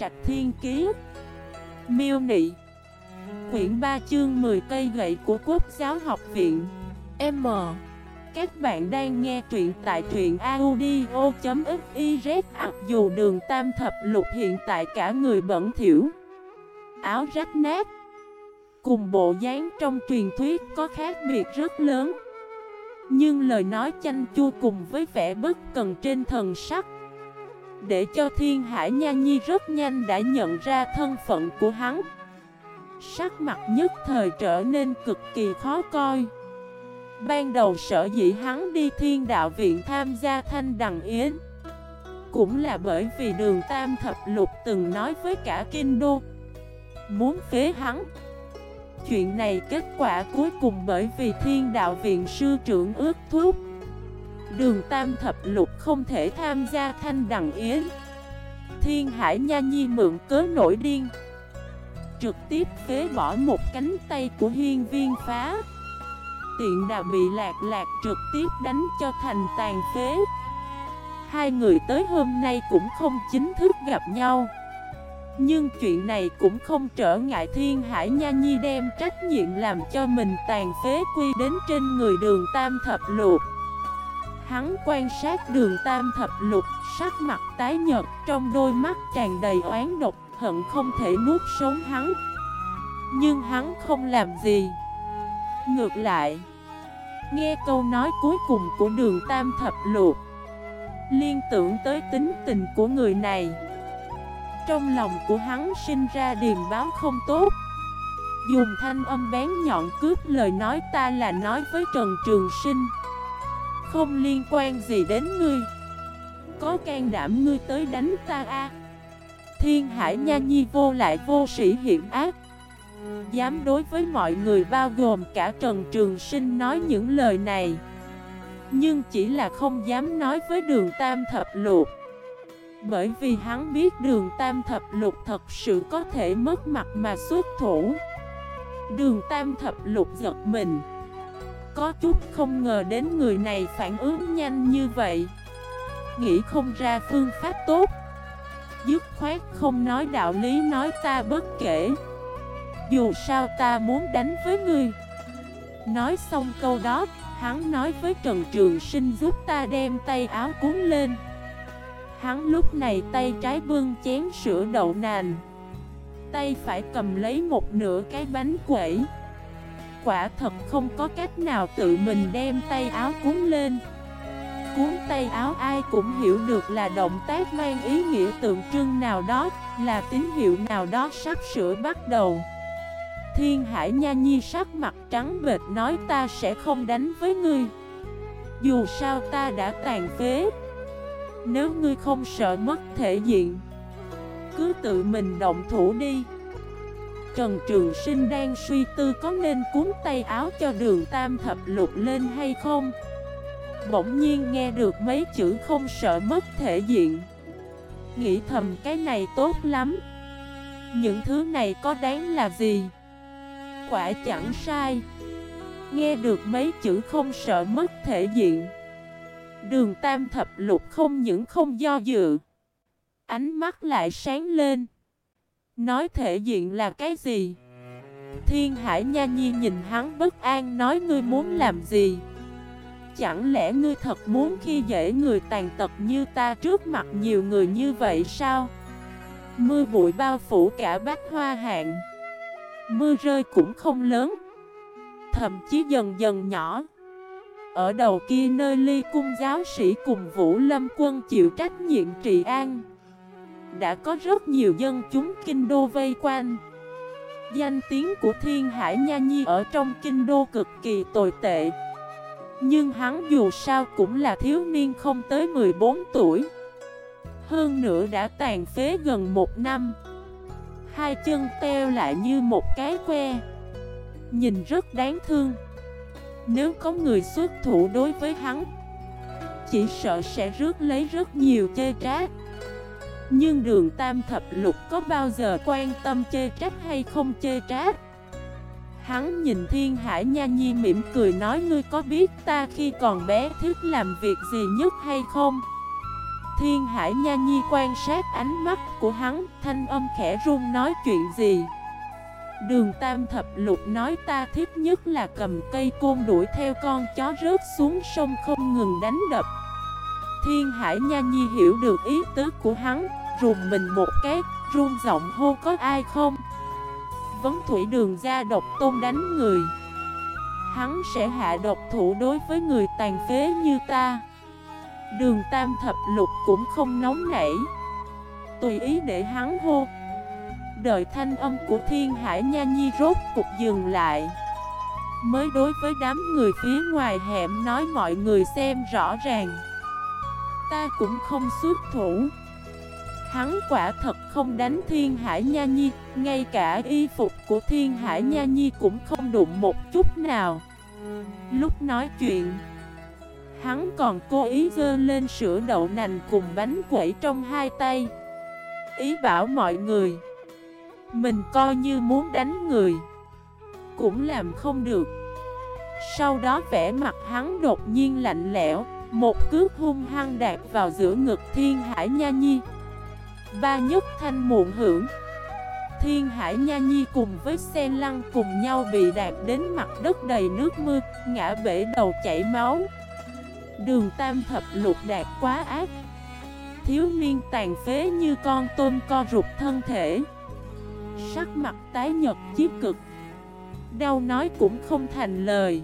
Trạch Thiên Kiế Miêu Nị. Quyển 3 chương 10 cây gậy của Quốc giáo học viện. M. Các bạn đang nghe truyện tại truyện audio.xyz Mặc dù đường tam thập lục hiện tại cả người bẩn thiểu Áo rách nát. Cùng bộ dáng trong truyền thuyết có khác biệt rất lớn. Nhưng lời nói chanh chua cùng với vẻ bất cần trên thần sắc để cho thiên hải nha nhi rất nhanh đã nhận ra thân phận của hắn. Sắc mặt nhất thời trở nên cực kỳ khó coi. Ban đầu sở dĩ hắn đi thiên đạo viện tham gia thanh đằng yến, Cũng là bởi vì đường tam thập lục từng nói với cả kinh đô Muốn phế hắn. Chuyện này kết quả cuối cùng bởi vì thiên đạo viện sư trưởng ước thúc Đường tam thập lục không thể tham gia thanh đằng yến. Thiên hải nha nhi mượn cớ nổi điên. Trực tiếp phế bỏ một cánh tay của hiên viên phá. Tiện đã bị lạc lạc trực tiếp đánh cho thành tàn phế. Hai người tới hôm nay cũng không chính thức gặp nhau. Nhưng chuyện này cũng không trở ngại Thiên Hải Nha Nhi đem trách nhiệm làm cho mình tàn phế quy đến trên người đường Tam Thập Lục. Hắn quan sát đường Tam Thập Lục, sắc mặt tái nhợt trong đôi mắt tràn đầy oán độc, hận không thể nuốt sống hắn. Nhưng hắn không làm gì. Ngược lại Nghe câu nói cuối cùng của đường Tam Thập Lục Liên tưởng tới tính tình của người này. Trong lòng của hắn sinh ra điềm báo không tốt. Dùng thanh âm bén nhọn cướp lời nói ta là nói với Trần Trường Sinh. Không liên quan gì đến ngươi. Có can đảm ngươi tới đánh ta a Thiên Hải Nha Nhi vô lại vô sĩ hiểm ác. Dám đối với mọi người bao gồm cả Trần Trường Sinh nói những lời này. Nhưng chỉ là không dám nói với đường Tam Thập Lục. Bởi vì hắn biết đường Tam Thập Lục thật sự có thể mất mặt mà xuất thủ. Đường Tam Thập Lục giật mình. Có chút không ngờ đến người này phản ứng nhanh như vậy. Nghĩ không ra phương pháp tốt. Dứt khoát không nói đạo lý nói ta bất kể. Dù sao ta muốn đánh với ngươi Nói xong câu đó, Hắn nói với Trần Trường Sinh giúp ta đem tay áo cuốn lên. Hắn lúc này tay trái bưng chén sữa đậu nành. Tay phải cầm lấy một nửa cái bánh quẩy. Quả thật không có cách nào tự mình đem tay áo cuốn lên. Cuốn tay áo ai cũng hiểu được là động tác mang ý nghĩa tượng trưng nào đó, Là tín hiệu nào đó sắp sửa bắt đầu. Thiên Hải Nha Nhi sắc mặt trắng bệt nói ta sẽ không đánh với ngươi. Dù sao ta đã tàn phế. Nếu ngươi không sợ mất thể diện, Cứ tự mình động thủ đi. Trần Trường Sinh đang suy tư có nên cuốn tay áo cho đường tam thập lục lên hay không. Bỗng nhiên nghe được mấy chữ không sợ mất thể diện. Nghĩ thầm cái này tốt lắm. Những thứ này có đáng là gì? Quả chẳng sai. Nghe được mấy chữ không sợ mất thể diện, Đường tam thập lục không những không do dự, Ánh mắt lại sáng lên. Nói thể diện là cái gì? Thiên Hải Nha Nhi nhìn hắn bất an nói, ngươi muốn làm gì? Chẳng lẽ ngươi thật muốn khi dễ người tàn tật như ta trước mặt nhiều người như vậy sao? Mưa bụi bao phủ cả bát hoa hạn Mưa rơi cũng không lớn, Thậm chí dần dần nhỏ. Ở đầu kia nơi ly cung giáo sĩ cùng Vũ Lâm quân chịu trách nhiệm trị an. Đã có rất nhiều dân chúng kinh đô vây quanh. Danh tiếng của Thiên Hải Nha Nhi ở trong kinh đô cực kỳ tồi tệ. Nhưng hắn dù sao cũng là thiếu niên không tới 14 tuổi. Hơn nữa đã tàn phế gần một năm. Hai chân teo lại như một cái que. Nhìn rất đáng thương. Nếu có người xuất thủ đối với hắn, Chỉ sợ sẽ rước lấy rất nhiều chê trách. Nhưng đường tam thập lục có bao giờ quan tâm chê trách hay không chê trách? Hắn nhìn thiên hải nha nhi mỉm cười nói, Ngươi có biết ta khi còn bé thích làm việc gì nhất hay không? Thiên Hải Nha Nhi quan sát ánh mắt của hắn, Thanh âm khẽ run nói, chuyện gì? Đường Tam Thập Lục nói, ta thích nhất là cầm cây côn đuổi theo con chó rớt xuống sông không ngừng đánh đập. Thiên Hải Nha Nhi hiểu được ý tứ của hắn Rùng mình một cái, run giọng hô có ai không? Vấn thủy đường ra độc tôn đánh người. Hắn sẽ hạ độc thủ đối với người tàn phế như ta. Đường Tam Thập Lục cũng không nóng nảy. Tùy ý để hắn hô. Đợi thanh âm của Thiên Hải Nha Nhi rốt cục dừng lại. Mới đối với đám người phía ngoài hẻm nói mọi người xem rõ ràng. Ta cũng không xuất thủ. Hắn quả thật không đánh Thiên Hải Nha Nhi, Ngay cả y phục của Thiên Hải Nha Nhi cũng không đụng một chút nào. Lúc nói chuyện, Hắn còn cố ý dơ lên sữa đậu nành cùng bánh quẩy trong hai tay. Ý bảo mọi người, Mình coi như muốn đánh người, Cũng làm không được. Sau đó vẻ mặt hắn đột nhiên lạnh lẽo một cước hung hăng đạp vào giữa ngực thiên hải nha nhi. Ba nhất thanh muộn hưởng. Thiên Hải Nha Nhi cùng với xe lăn cùng nhau bị đạp đến mặt đất đầy nước mưa, ngã bể đầu chảy máu. Đường tam thập lục đạt quá ác. Thiếu niên tàn phế như con tôm co rụt thân thể. Sắc mặt tái nhật chiếc cực. Đau nói cũng không thành lời.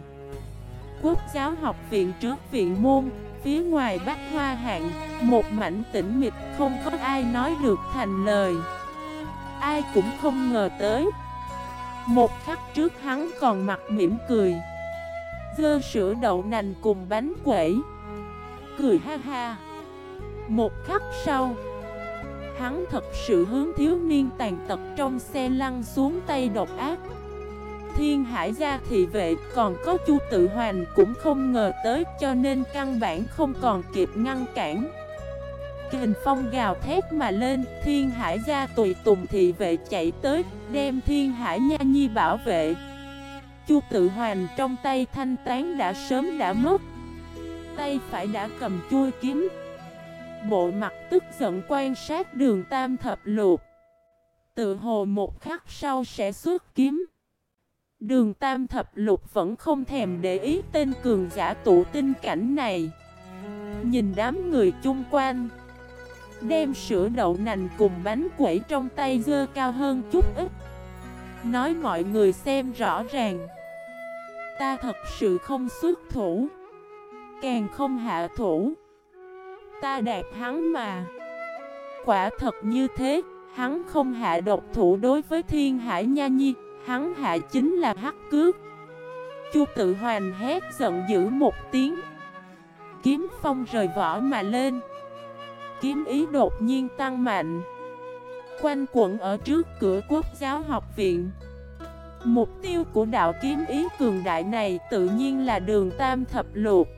Quốc giáo học viện trước viện môn, Phía ngoài bách hoa hạng, Một mảnh tĩnh mịch, không có ai nói được thành lời. Ai cũng không ngờ tới. Một khắc trước hắn còn mặt mỉm cười. Dơ sữa đậu nành cùng bánh quẩy. Cười ha ha. Một khắc sau, Hắn thật sự hướng thiếu niên tàn tật trong xe lăn xuống tay độc ác. Thiên hải gia thị vệ, còn có chu tự hoàn cũng không ngờ tới, cho nên căn bản không còn kịp ngăn cản. Kình phong gào thét mà lên, Thiên hải gia tùy tùng thị vệ chạy tới, Đem thiên hải nha nhi bảo vệ. Chu tự hoàn trong tay thanh tán đã sớm đã mất. Tay phải đã cầm chui kiếm. Bộ mặt tức giận quan sát đường tam thập lục. Tự hồ một khắc sau sẽ xuất kiếm. Đường tam thập lục vẫn không thèm để ý tên cường giả tụ tinh cảnh này. Nhìn đám người chung quanh, Đem sữa đậu nành cùng bánh quẩy trong tay dơ cao hơn chút ít. Nói mọi người xem rõ ràng, Ta thật sự không xuất thủ, Càng không hạ thủ. Ta đạt hắn mà. Quả thật như thế, Hắn không hạ độc thủ đối với thiên hải nha nhi. Hắn hạ chính là hắc cước. Chu tự hoàn hét giận dữ một tiếng. Kiếm phong rời vỏ mà lên. Kiếm ý đột nhiên tăng mạnh. Quanh quẩn ở trước cửa quốc giáo học viện. Mục tiêu của đạo kiếm ý cường đại này tự nhiên là đường tam thập lục.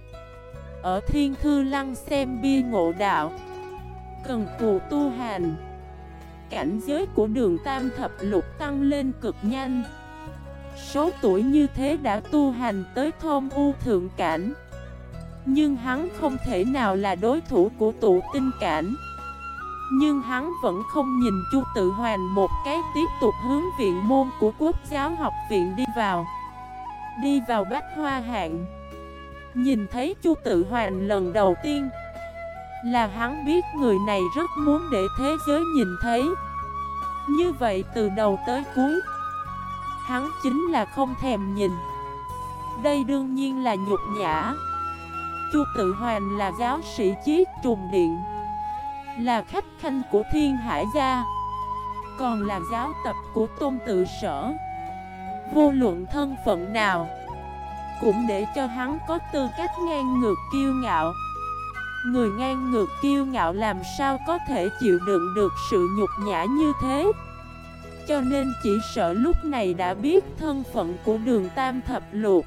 Ở thiên thư lăng xem bia ngộ đạo. Cần cù tu hành. Cảnh giới của đường tam thập lục tăng lên cực nhanh. Số tuổi như thế đã tu hành tới thôn u thượng cảnh. Nhưng hắn không thể nào là đối thủ của tụ tinh cảnh. Nhưng hắn vẫn không nhìn Chu Tự Hoàn một cái tiếp tục hướng viện môn của Quốc giáo học viện đi vào. Đi vào bách hoa hạng. Nhìn thấy Chu Tự Hoàn lần đầu tiên là hắn biết người này rất muốn để thế giới nhìn thấy. Như vậy từ đầu tới cuối, Hắn chính là không thèm nhìn. Đây đương nhiên là nhục nhã. Chu Tự Hoàn là giáo sĩ chiết trùng điện, là khách khanh của thiên hải gia, Còn là giáo tập của tôn tự sở. Vô luận thân phận nào Cũng để cho hắn có tư cách ngang ngược kiêu ngạo. Người ngang ngược kiêu ngạo làm sao có thể chịu đựng được sự nhục nhã như thế? Cho nên chỉ sợ lúc này đã biết thân phận của đường tam thập luộc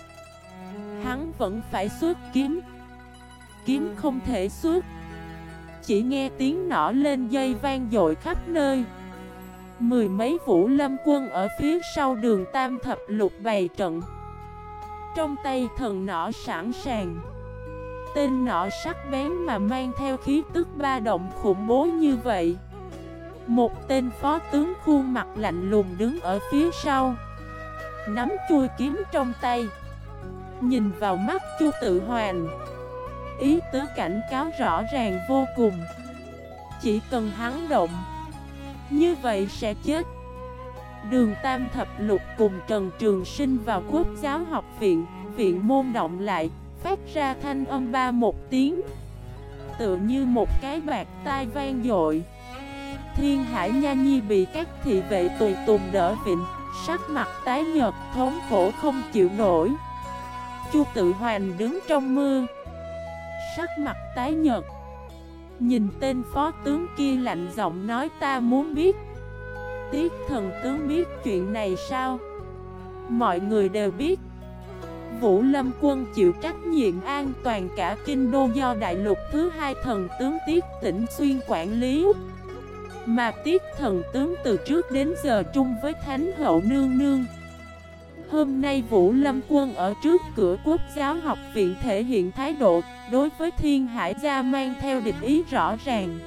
Hắn vẫn phải xuất kiếm. Kiếm không thể xuất. Chỉ nghe tiếng nỏ lên dây vang dội khắp nơi. Mười mấy vũ lâm quân ở phía sau đường tam thập lục bày trận. Trong tay thần nỏ sẵn sàng tên nọ sắc bén mà mang theo khí tức ba động khủng bố như vậy. Một tên phó tướng khuôn mặt lạnh lùng đứng ở phía sau, Nắm chui kiếm trong tay, Nhìn vào mắt chu tự hoàn Ý tứ cảnh cáo rõ ràng vô cùng. Chỉ cần hắn động, Như vậy sẽ chết. Đường Tam Thập Lục cùng Trần Trường Sinh vào quốc giáo học viện Viện môn động lại. Phát ra thanh âm ba một tiếng. Tựa như một cái bạc tai vang dội. Thiên Hải Nha Nhi bị các thị vệ tùy tùng đỡ vịnh, Sắc mặt tái nhợt, thống khổ không chịu nổi. Chu tự hoàn đứng trong mưa, Sắc mặt tái nhợt. Nhìn tên phó tướng kia lạnh giọng nói, ta muốn biết, Tiết thần tướng biết chuyện này sao? Mọi người đều biết Vũ Lâm quân chịu trách nhiệm an toàn cả kinh đô do đại lục thứ hai thần tướng Tiết Tĩnh xuyên quản lý. Mà Tiết thần tướng từ trước đến giờ chung với Thánh hậu nương nương. Hôm nay Vũ Lâm quân ở trước cửa quốc giáo học viện thể hiện thái độ Đối với thiên hải gia mang theo địch ý rõ ràng.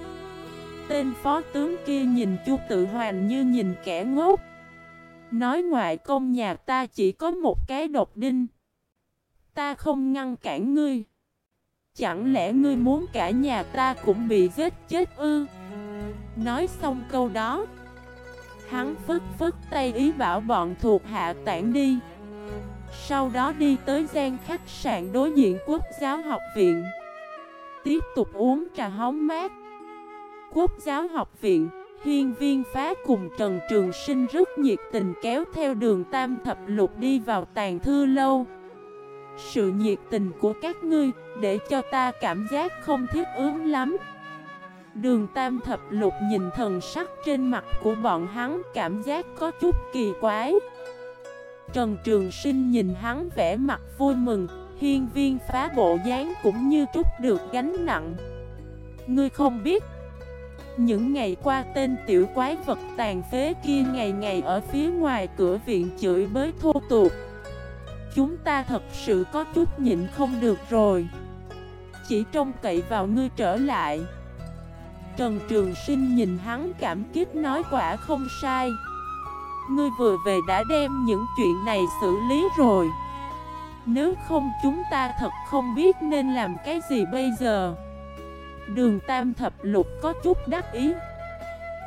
Tên phó tướng kia nhìn chu tự hoàn như nhìn kẻ ngốc. Nói ngoại công nhà ta chỉ có một cái độc đinh. Ta không ngăn cản ngươi. Chẳng lẽ ngươi muốn cả nhà ta cũng bị giết chết ư? Nói xong câu đó, Hắn phức phức tay ý bảo bọn thuộc hạ tản đi. Sau đó đi tới gian khách sạn đối diện quốc giáo học viện. Tiếp tục uống trà hóng mát. Quốc giáo học viện, Hiên viên phá cùng Trần Trường Sinh rất nhiệt tình kéo theo đường Tam Thập Lục đi vào tàn thư lâu. Sự nhiệt tình của các ngươi để cho ta cảm giác không thiết ứng lắm. Đường Tam Thập Lục nhìn thần sắc trên mặt của bọn hắn cảm giác có chút kỳ quái. Trần Trường Sinh nhìn hắn vẻ mặt vui mừng, Hiên viên phá bộ dáng cũng như trút được gánh nặng. Ngươi không biết, những ngày qua tên tiểu quái vật tàn phế kia ngày ngày ở phía ngoài cửa viện chửi bới thô tục. Chúng ta thật sự có chút nhịn không được rồi. Chỉ trông cậy vào ngươi trở lại. Trần Trường Sinh nhìn hắn cảm kích nói quả không sai. Ngươi vừa về đã đem những chuyện này xử lý rồi. Nếu không chúng ta thật không biết nên làm cái gì bây giờ. Đường tam thập lục có chút đắc ý.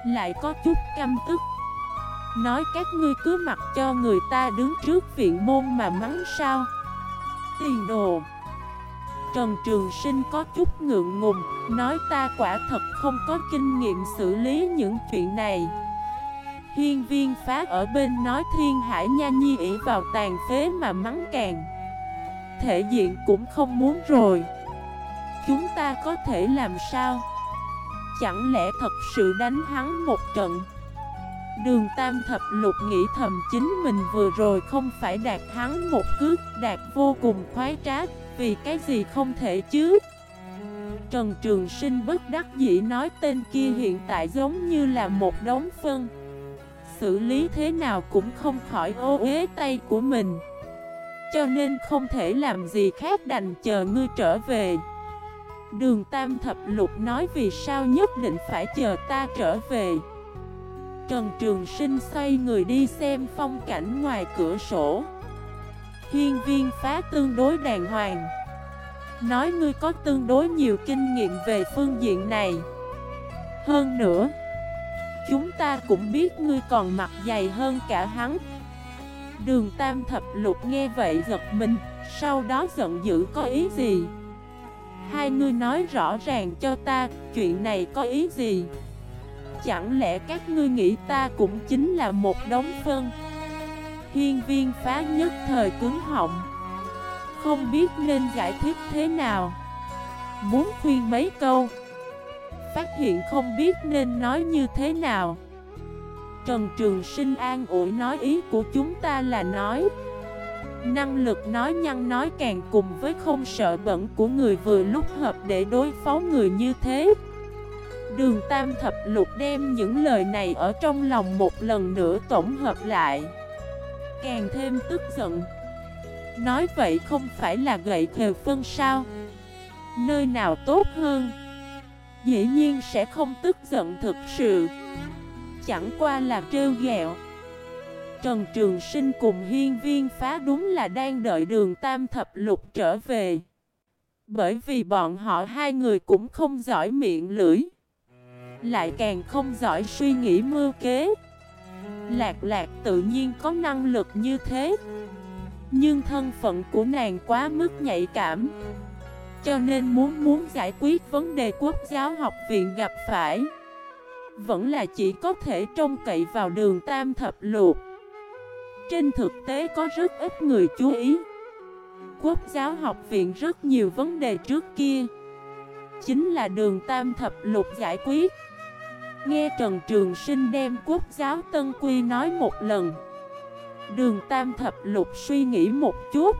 Lại có chút căm tức. Nói các ngươi cứ mặc cho người ta đứng trước viện môn mà mắng sao? Tiền đồ. Trần Trường Sinh có chút ngượng ngùng, Nói ta quả thật không có kinh nghiệm xử lý những chuyện này. Hiên viên phá ở bên nói thiên hải nha nhi ỉ vào tàn phế mà mắng càng. Thể diện cũng không muốn rồi. Chúng ta có thể làm sao? Chẳng lẽ thật sự đánh hắn một trận? Đường Tam Thập Lục nghĩ thầm chính mình vừa rồi không phải đạt hắn một cước, Đạt vô cùng khoái trá Vì cái gì không thể chứ? Trần Trường Sinh bất đắc dĩ nói tên kia hiện tại giống như là một đống phân. Xử lý thế nào cũng không khỏi ô uế tay của mình. Cho nên không thể làm gì khác đành chờ ngươi trở về. Đường Tam Thập Lục nói vì sao nhất định phải chờ ta trở về? Trần Trường Sinh xoay người đi xem phong cảnh ngoài cửa sổ. Hiên viên phá tương đối đàng hoàng. Nói ngươi có tương đối nhiều kinh nghiệm về phương diện này. Hơn nữa Chúng ta cũng biết ngươi còn mặt dày hơn cả hắn. Đường Tam Thập Lục nghe vậy giật mình Sau đó giận dữ có ý gì? Hai ngươi nói rõ ràng cho ta, chuyện này có ý gì? Chẳng lẽ các ngươi nghĩ ta cũng chính là một đống phân? Hiên viên phá nhất thời cứng họng. Không biết nên giải thích thế nào. Muốn khuyên mấy câu. Phát hiện không biết nên nói như thế nào. Trần Trường Sinh an ủi nói ý của chúng ta là nói. Năng lực nói nhăn nói càng cùng với không sợ bẩn của người vừa lúc hợp để đối phó người như thế. Đường Tam Thập Lục đem những lời này ở trong lòng một lần nữa tổng hợp lại. Càng thêm tức giận. Nói vậy không phải là gậy khều phân sao? Nơi nào tốt hơn? Dĩ nhiên sẽ không tức giận thực sự. Chẳng qua là trêu ghẹo. Trần Trường Sinh cùng hiên viên phá đúng là đang đợi đường tam thập lục trở về. Bởi vì bọn họ hai người cũng không giỏi miệng lưỡi. Lại càng không giỏi suy nghĩ mưu kế. Lạc lạc tự nhiên có năng lực như thế. Nhưng thân phận của nàng quá mức nhạy cảm. Cho nên muốn muốn giải quyết vấn đề quốc giáo học viện gặp phải, Vẫn là chỉ có thể trông cậy vào đường tam thập lục. Trên thực tế có rất ít người chú ý. Quốc giáo học viện rất nhiều vấn đề trước kia. Chính là đường tam thập lục giải quyết. Nghe Trần Trường Sinh đem quốc giáo Tân Quy nói một lần. Đường Tam Thập Lục suy nghĩ một chút.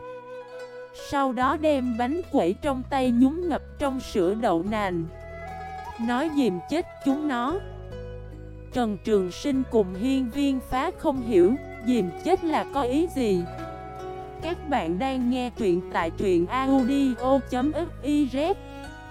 Sau đó đem bánh quẩy trong tay nhúng ngập trong sữa đậu nành. Nói dìm chết chúng nó. Trần Trường Sinh cùng hiên viên phá không hiểu, Dìm chết là có ý gì? Các bạn đang nghe truyện tại truyện audio.fif